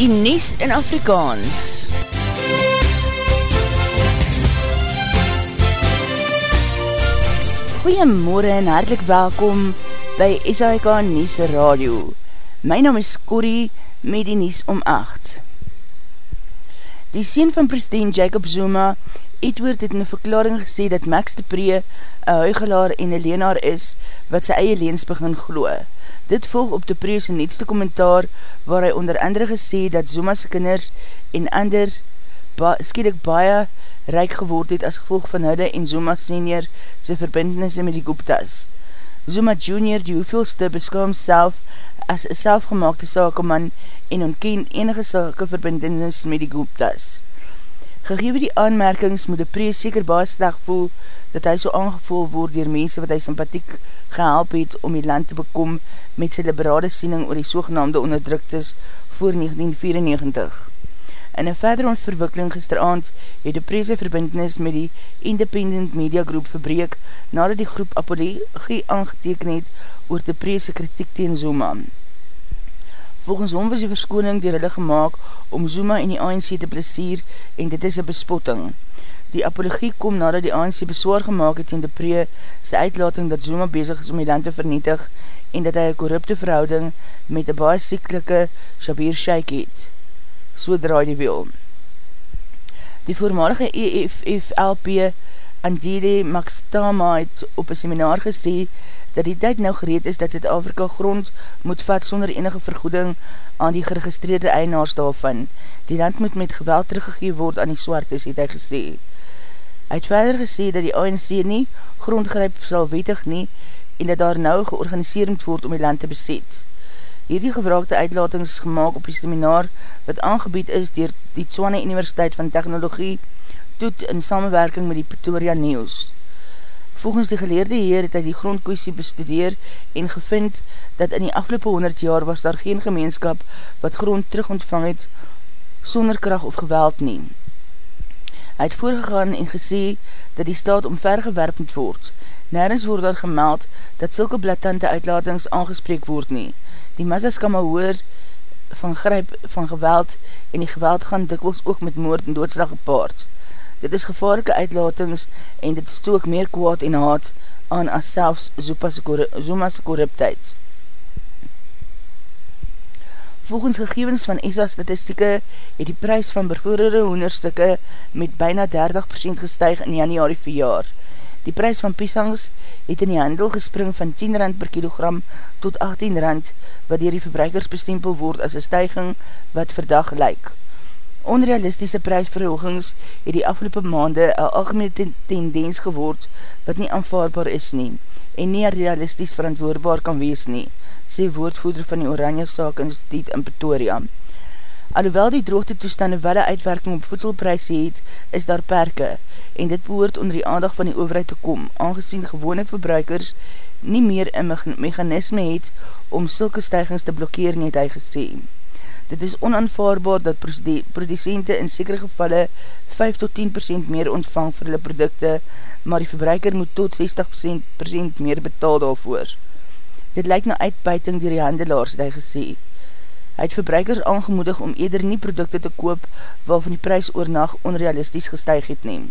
die Nies in Afrikaans. Goeiemorgen en hartelijk welkom by SAIK Nies Radio. My naam is Corrie met die Nies om 8. Die sien van president Jacob Zuma, Edward het in een verklaring gesê dat Max de Pree een huigelaar en een leenaar is wat sy eie leens begin gloe. Dit volg op de Pree sy netste kommentaar waar hy onder andere gesê dat Zuma's kinders en ander ba skielik baie rijk geword het as gevolg van hulle en Zuma senior sy verbindenisse met die Gupta's. Zuma junior die hoeveelste beskou homself as een selfgemaakte sakeman en ontken enige sake verbindenis met die Gupta's. Gegewe die aanmerkings moet die prees seker baie slag voel dat hy so aangevoel word dier mense wat hy sympathiek gehelp het om die land te bekom met sy liberale siening oor die sogenaamde onderdruktes voor 1994. In een verdere ontverwikkeling gisteravond het die prese verbindenis met die Independent Media Groep verbreek nadat die groep apologie aangeteken het oor die prese kritiek teen Zuma. Volgens hom was die verskoning dier hulle gemaakt om Zuma en die ANC te plesier en dit is een bespotting. Die apologie kom nadat die ANC beswaar gemaakt het in de pre sy uitlating dat Zuma bezig is om die land te vernietig en dat hy een korrupte verhouding met die baie siekelike Shabir Sheikh het so draai die wiel. Die voormalige EFFLP Andile Maxtama het op een seminar gesê dat die tyd nou gereed is dat Zuid-Afrika grond moet vat sonder enige vergoeding aan die geregistreerde eienaars daarvan. Die land moet met geweld teruggegeef word aan die swartes, het hy gesê. Hy het verder gesê dat die ANC nie grondgryp sal wetig nie en dat daar nou georganiseerd moet word om die land te beset. Hierdie gevraagde uitlatings is gemaakt op die seminar wat aangebied is dier die Tswane Universiteit van Technologie toet in samenwerking met die Pretoria News. Volgens die geleerde heer het hy die grondkoesie bestudeer en gevind dat in die afgelopen 100 jaar was daar geen gemeenskap wat grond terug ontvang het sonder kracht of geweld neem. Hy het voorgegaan en gesê dat die staat omvergewerp moet word. Nergens word daar gemeld dat sulke blatante uitlatings aangespreek word nie. Die massas kan maar hoor van gryp van geweld en die geweld gaan dikwels ook met moord en doodslag gepaard. Dit is gevaarlike uitlatings en dit stook meer kwaad en haat aan as selfs Zuma's korruptheid. Volgens gegevens van ESA statistieke het die prijs van bevoerde hoenderstukke met byna 30% gestuig in januari vir jaar. Die prijs van piesangs het in die handel gespring van 10 rand per kilogram tot 18 rand, wat dier die verbruikers bestempel word as een stijging wat verdag lyk. Onrealistische prijsverhoogings het die afgelopen maande een algemene tendens geword wat nie aanvaarbaar is nie en nie realistisch verantwoordbaar kan wees nie, sê woordvoeder van die Oranje Saak Instituut in Pretoria. Alhoewel die droogte toestande wel een uitwerking op voedselprijs het, is daar perke en dit behoort onder die aandag van die overheid te kom, aangezien gewone verbruikers nie meer een mechanisme het om sulke stijgings te blokkeer, nie het hy gesê. Dit is onaanvaarbaar dat producente in sekere gevalle 5 tot 10% meer ontvang vir hulle producte, maar die verbruiker moet tot 60% meer betaal daarvoor. Dit lyk na uitbuiting dier die handelaars, het hy gesê. Hy het verbruikers aangemoedig om eerder nie producte te koop waarvan die prijs oornag onrealistisch gestuig het neem.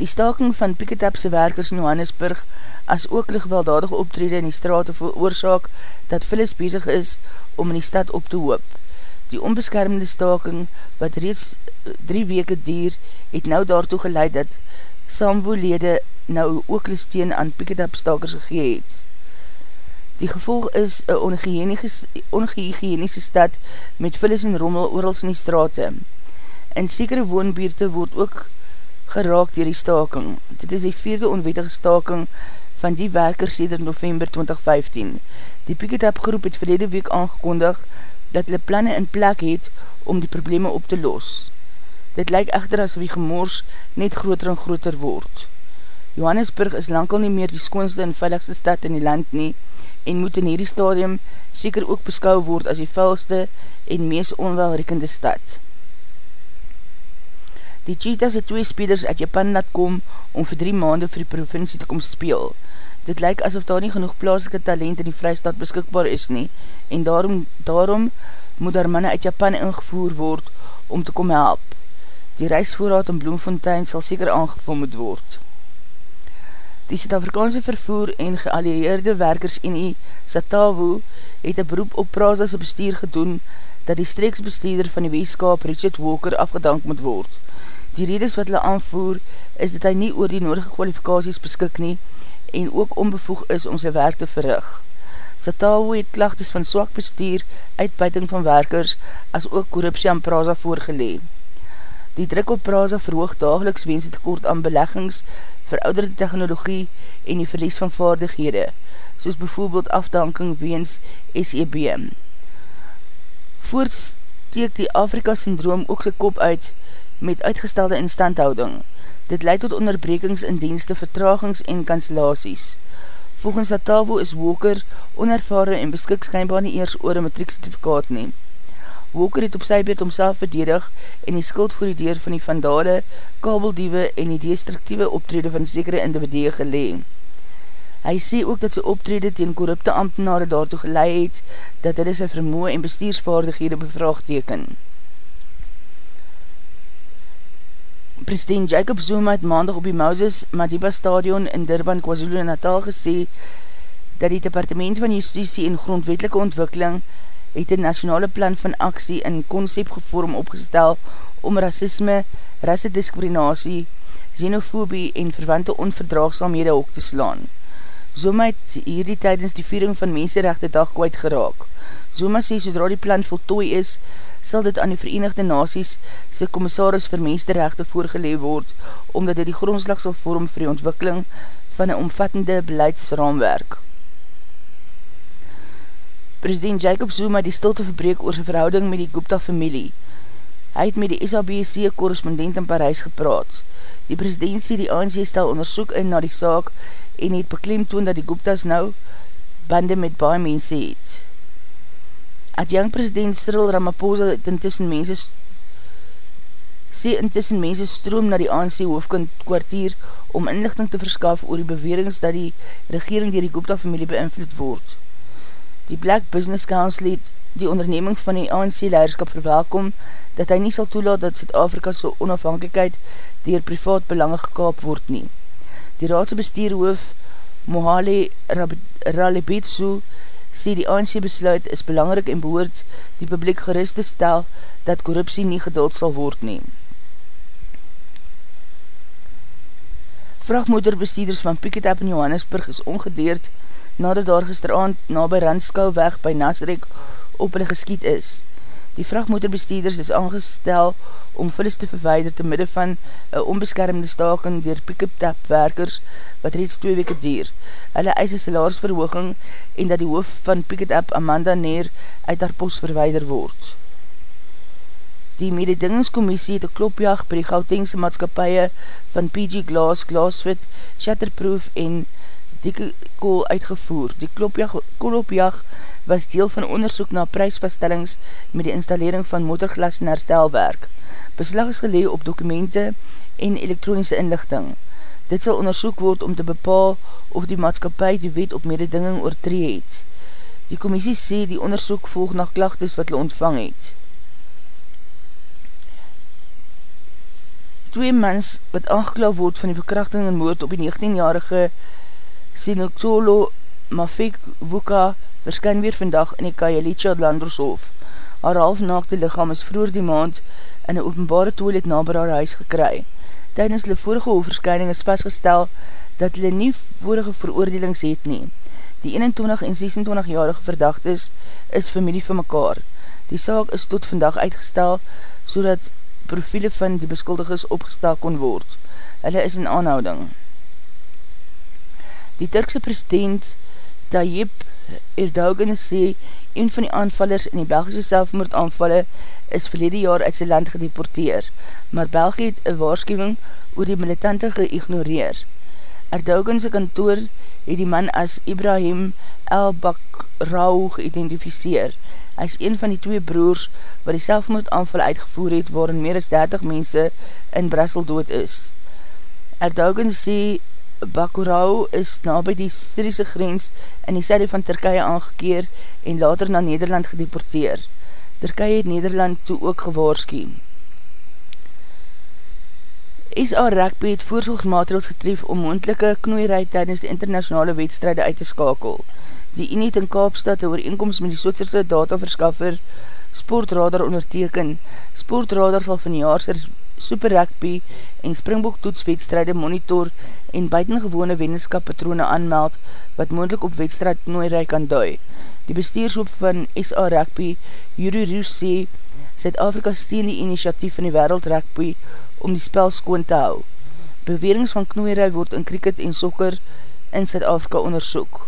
Die staking van Piketapse werkers in Johannesburg as ook die gewelddadige optrede in die straat veroorzaak dat Phyllis bezig is om in die stad op te hoop. Die onbeskermende staking, wat reeds drie weke dier, het nou daartoe geleid dat saamwoelede nou ook die steen aan Piketapstakers gegee het. Die gevolg is een ongehygiënische stad met vullis en rommel oorals in die straten. In sekere woonbuurte word ook geraak dier die staking. Dit is die vierde onwettige staking van die werkers sêder november 2015. Die Piketap groep het verlede week aangekondig dat hulle planne in plek het om die probleme op te los. Dit lyk echter as wie gemors net groter en groter word. Johannesburg is lankal nie meer die skoonste en veiligste stad in die land nie, en moet in hierdie stadium seker ook beskou word as die vuilste en mees onwelrekende stad. Die Cheetahs het twee spelers uit Japan laat kom om vir drie maande vir die provincie te kom speel. Dit lyk asof daar nie genoeg plaaslike talent in die vrystad beskikbaar is nie en daarom, daarom moet daar manne uit Japan ingevoer word om te kom help. Die reisvoorraad in Bloemfontein sal seker aangevul moet word. Die Zuid-Afrikaanse vervoer en geallieerde werkers Unie, Satawu, het een beroep op Praza'se bestuur gedoen dat die streeksbestuurder van die weeskap Richard Walker afgedank moet word. Die redes wat hulle aanvoer is dat hy nie oor die nodige kwalifikaties beskik nie en ook onbevoeg is om sy werk te verrig. Satawu het klachtes van swak bestuur, uitbuiting van werkers, as ook korruptie aan Praza voorgelee. Die druk op Praza verhoog dageliks wens het tekort aan beleggings, verouderde technologie en die verlies van vaardighede, soos bijvoorbeeld afdanking weens SEB. Voortsteek die Afrika-syndroom ook sy kop uit met uitgestelde instandhouding. Dit leid tot onderbrekings in dienste, vertragings en kanselaties. Volgens Latavo is Walker onervare en beskik skynbaar nie eers oor een matrieksertifikaat neem. Walker het op sy beurt omself verdedig en die skuld voor die deur van die vandale, kabeldiewe en die destructieve optrede van sekere individue geleen. Hy sê ook dat sy optrede teen korrupte ambtenare daartoe geleid het, dat hy sy vermoe en bestuursvaardighede bevraagteken. President Jacob Zuma het maandag op die Moses Madiba Stadion in Durban, KwaZulu Natal gesê dat die Departement van Justitie en Grondwetelike Ontwikkeling het een nationale plan van aksie in concept gevorm opgestel om racisme, rassediskriminatie, xenofobie en verwante onverdraagsamhede ook te slaan. Zoma het hierdie tydens die viering van Mensenrechte dag kwijt geraak. Zoma sê, sodra die plan voltooi is, sal dit aan die Verenigde Naties sy commissaris vir Mensenrechte voorgeleef word, omdat dit die grondslag sal vorm vir die ontwikkeling van een omvattende beleidsraamwerk. President Jacob Zuma die stilte verbreek oor sy verhouding met die Gupta familie. Hy het met die SABC korrespondent in Parijs gepraat. Die president sê die ANC stel onderzoek in na die saak en het beklemtoon dat die Guptas nou bande met baie mense het. Adjang president Cyril Ramaphosa het intussen mense sê intussen mense stroom na die ANC hoofdkind kwartier om inlichting te verskaf oor die bewerings dat die regering dier die Gupta familie beïnvloed word. Die Black Business Council het die onderneming van die ANC-leiderskap verwelkom dat hy nie sal toelaat dat Zuid-Afrika so onafhankelijkheid dier privaat belange gekaap word nie. Die raadse bestuurhoof Mohale Ralebetsu sê die ANC besluit is belangrik en behoort die publiek gerust te stel dat korruptie nie geduld sal word nie. Vrachtmotorbestuurders van Piketap in Johannesburg is ongedeerd nadat daar gisteravond na by Randskou weg by Nasrek op hulle geskiet is. Die vrachtmotorbestuurders is aangestel om vullis te verweider te midde van een onbeskermde staking dier pick-up tap werkers wat reeds 2 weke dier. Hulle eis een salaarsverhooging en dat die hoof van pick-up Amanda Neer uit haar post verweider word. Die mededingingscommissie het een klopjaag by die Gautengse maatskapie van PG Glass, Glassfit, Shatterproof en Dikkel uitgevoer. Die klopjag was deel van onderzoek na prijsvaststellings met die installering van motorglas en herstelwerk. Beslag is gelee op dokumente en elektronische inlichting. Dit sal onderzoek word om te bepaal of die maatskapie die wet op mededinging oortree het. Die commissie sê die onderzoek volg na klachtes wat hulle ontvang het. Twee mens wat aangeklaw word van die verkrachting en moord op die 19-jarige Sinoktolo Mafekwuka verskyn weer vandag in die Kajalicha Landershof. Haar halfnaakte lichaam is vroeger die maand in een openbare toilet na by haar huis gekry. Tijdens die vorige hoofverskyning is vastgestel dat hulle nie vorige veroordelings het nie. Die 21 en 26 jarige verdachtes is familie van mekaar. Die saak is tot vandag uitgestel so profiele van die beskuldigers opgestel kon word. Hulle is in aanhouding. Die Turkse president Tayyip Erdogan sê, een van die aanvallers in die Belgische selfmoordaanvalle is verlede jaar uit sy land gedeporteer, maar België het een waarschuwing oor die militante geignoreer. Erdoganse kantoor het die man as Ibrahim El-Bakrau geïdentificeer. Hy is een van die twee broers wat die selfmoordaanval uitgevoer het waarin meer as 30 mense in Brussel dood is. Erdogan sê Bakurau is na by die Syriese grens in die syde van Turkije aangekeer en later na Nederland gedeporteer. Turkije het Nederland toe ook gewaarski. SA Rugby het voorzorgsmaatregels getref om moendelike knoeierheid tydens die internationale wedstrijde uit te skakel. Die Iniet in Kaapstad oor inkomst met die Sootserse dataverskaffer Sportradar onderteken. Sportradar sal van jaar Super Rugby en Springbok toetswedstrijde monitor en buitengewone wetenskappatrone aanmeld wat moendlik op wedstrijd nooierij kan dui. Die bestuurshoop van SA Rugby, Yuri Roos sê, Zuid-Afrika steen die initiatief van die wereld rugby om die spel skoon te hou. Bewerings van knoeierij word in cricket en sokker in Zuid-Afrika onderzoek.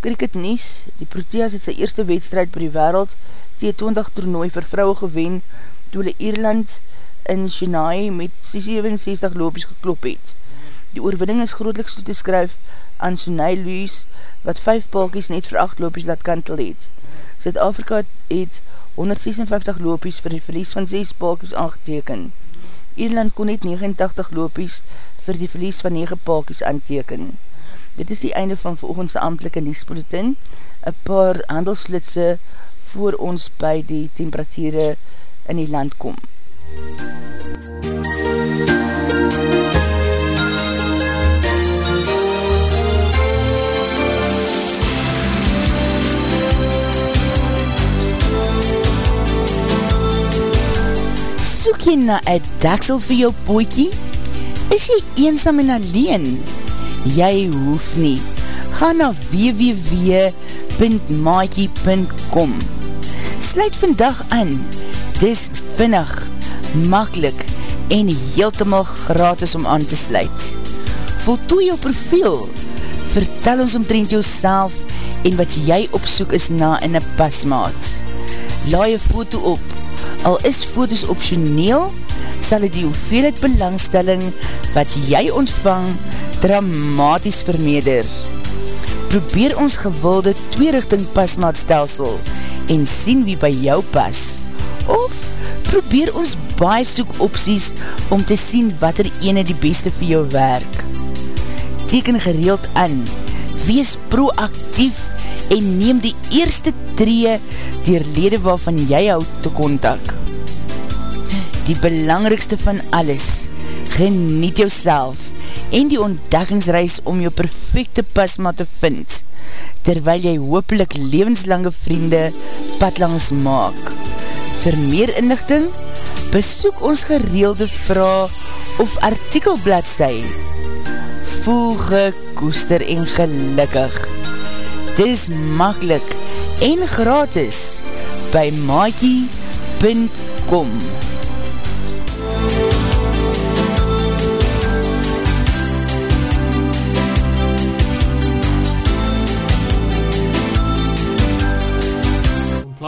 Cricket Nies, die Proteas het sy eerste wedstrijd by die wereld T20 toernooi vir vrouwe gewen, toe hulle Ierland in Chennai met 67 loopies geklop het. Die oorwinning is grootliks toe te skryf aan Sunay Luis, wat 5 palkies net vir 8 loopies laat kantel het. Zuid-Afrika het 156 loopies vir die verlies van 6 palkies aangeteken. Ierland kon net 89 loopies vir die verlies van 9 palkies aanteken. Dit is die einde van volgendse amtelike nieuwspolitin, een paar handelslitse voor ons by die temperatuurde in die land kom. Soek jy na een daksel vir jou poekie? Is jy eensam en alleen? jy hoef nie. Ga na www.maakie.com Sluit vandag aan. Dis vinnig, makkelijk en heeltemal gratis om aan te sluit. Voltooi jou profiel. Vertel ons omtrent jou en wat jy opsoek is na in een pasmaat. Laai een foto op. Al is foto's optioneel, sal het die hoeveelheid belangstelling wat jy ontvang dramatisch vermeder. Probeer ons gewilde tweerichting pasmaatstelsel en sien wie by jou pas. Of probeer ons baie soek opties om te sien wat er ene die beste vir jou werk. Teken gereeld aan, wees proactief en neem die eerste tree dier lede waarvan jy houd te kontak. Die belangrikste van alles, geniet jou en die ontdekkingsreis om jou perfecte pasma te vind, terwyl jy hoopelik levenslange vriende padlangs maak. Vir meer inlichting, besoek ons gereelde vraag of artikelblad sy. Voel gekoester en gelukkig. Dis makkelijk en gratis by maakie.com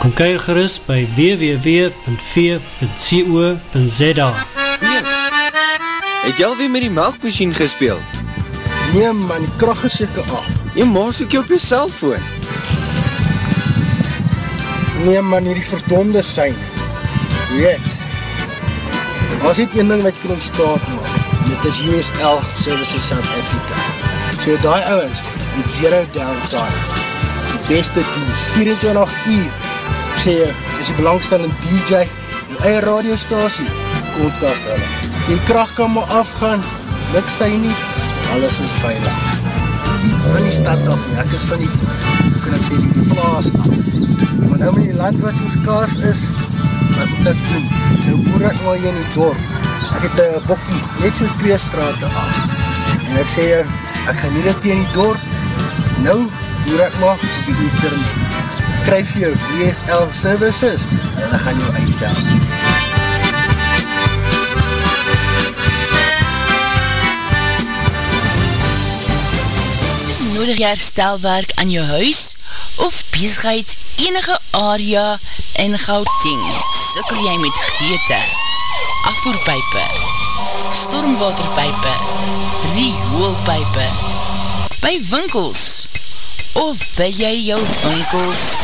Kom kyk gerust by www.v.co.za Yes. Het jy alweer met die melkmachine gespeeld? Nee man, die kracht is jyke af. Jy maas ook jy op jy cellfoon. Nee man, hier die verdonde sein. Weet, was dit een ding wat jy kan ontstaan maak. Dit is USL Services South Africa. So die ouwens, die zero downtime. Die beste dienst, 24 uur sê jy, is die belangstellende DJ, die eie radiostasie, kontak hulle. Die kracht kan maar afgaan, luk sy nie, alles is veilig. Die van die stad af, ek is van die, hoe kan ek sê, die plaas af. Maar nou met die land wat soos kaars is, wat moet ek doen? Nou boer ek maar hier in die dorp. Ek het een bokkie, net so twee straten af. En ek sê, ek gaan nie dit hier in die dorp. Nou boer ek maar op die internet. Kryf jou DSL services en ek gaan jou uitdaan. Nodig jy herstelwerk aan jou huis of bezigheid enige area in Gauteng? Sikkel jy met geëte, afvoerpijpe, stormwaterpijpe, rioolpijpe, by winkels of wil jy jou winkel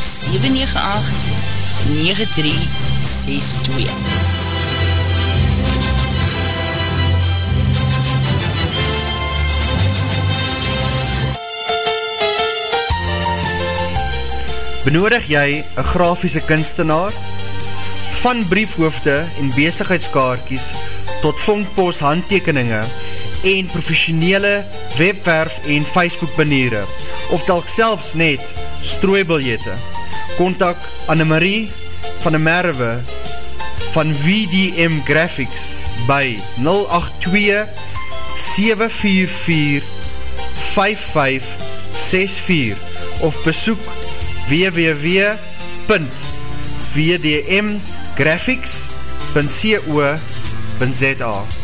798 9362 Benodig jy een grafiese kunstenaar? Van briefhoofde en bezigheidskaartjes tot vondpost handtekeninge en professionele webwerf en Facebook baniere of telk selfs net strooibiljette. Contact Annemarie van de Merwe van VDM Graphics by 082 744 5564 of besoek www.vdmgraphics.co.za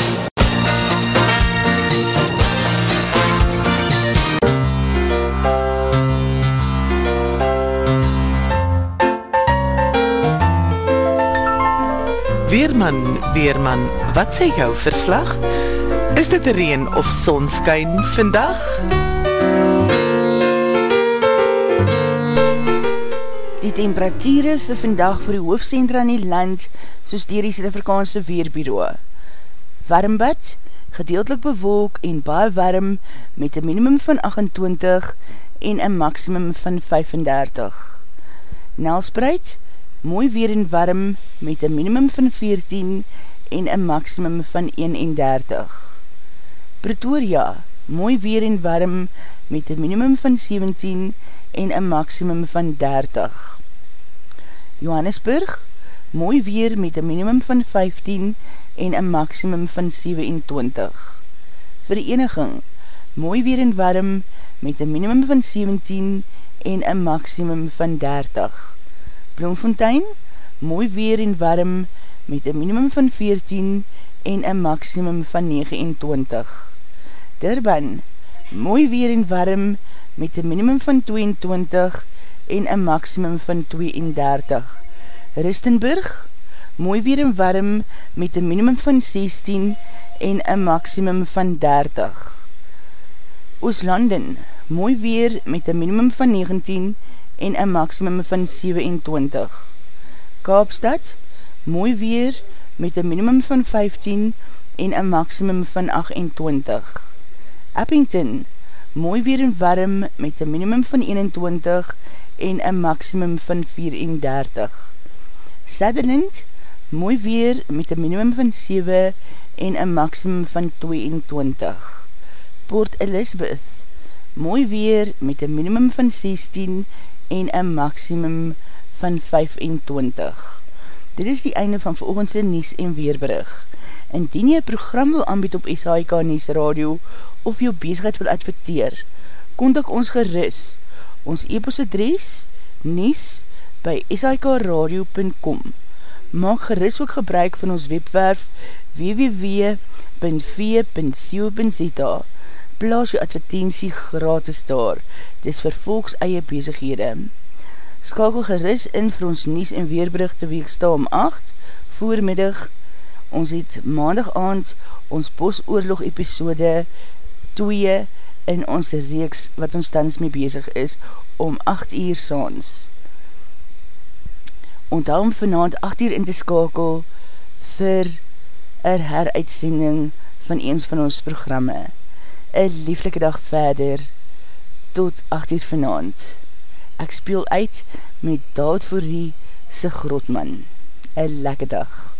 Weerman, Weerman, wat sê jou verslag? Is dit reen of sonskyn vandag? Die temperatuur vir vandag vir die hoofdcentra in die land, soos dier die Zuid-Afrikaanse Weerbureau. Warmbad, gedeeltelik bewolk en baie warm met een minimum van 28 en een maximum van 35. Nelspreid, mooi weer en warm met een minimum van 14 en een maximum van 31. Pretoria, mooi weer en warm met een minimum van 17 en een maximum van 30. Johannesburg, mooi weer met een minimum van 15 en een maximum van 27. Vereniging, mooi weer en warm met een minimum van 17 en een maximum van 30. Bloemfontein, mooi weer en warm met een minimum van 14 en een maximum van 29. Durban, mooi weer en warm met een minimum van 22 en een maximum van 32. Ristenburg, mooi weer en warm met een minimum van 16 en een maximum van 30. Ooslanden, mooi weer met een minimum van 19 en en een maximum van 27. Kaapstad, mooi weer met een minimum van 15 en een maximum van 28. Eppington, mooi weer en warm met een minimum van 21 en een maximum van 34. Sutherland, mooi weer met een minimum van 7 en een maximum van 22. Port Elizabeth, mooi weer met een minimum van 16 en een maximum van 25. Dit is die einde van veroogendse Nies en Weerbrug. Indien jy program wil aanbied op SHK Nies Radio of jou bezigheid wil adverteer, kontak ons geris Ons e-postadres nies by sikradio.com Maak geris ook gebruik van ons webwerf www.v.co.za Plaas jou advertentie gratis daar. Dis vir volks eie bezighede. Skakel geris in vir ons nies en weerberichte weeksta om 8 voormiddag. Ons het maandag aand ons bosoorlog episode 2 in ons reeks wat ons tans mee bezig is om 8 uur saans. Onthou om vanavond 8 uur in te skakel vir een heruitsending van eens van ons programme. Een lieflike dag verder tot 8 uur vanavond. Ek speel uit met Daad Voorrie se Grotman. Een lekke dag.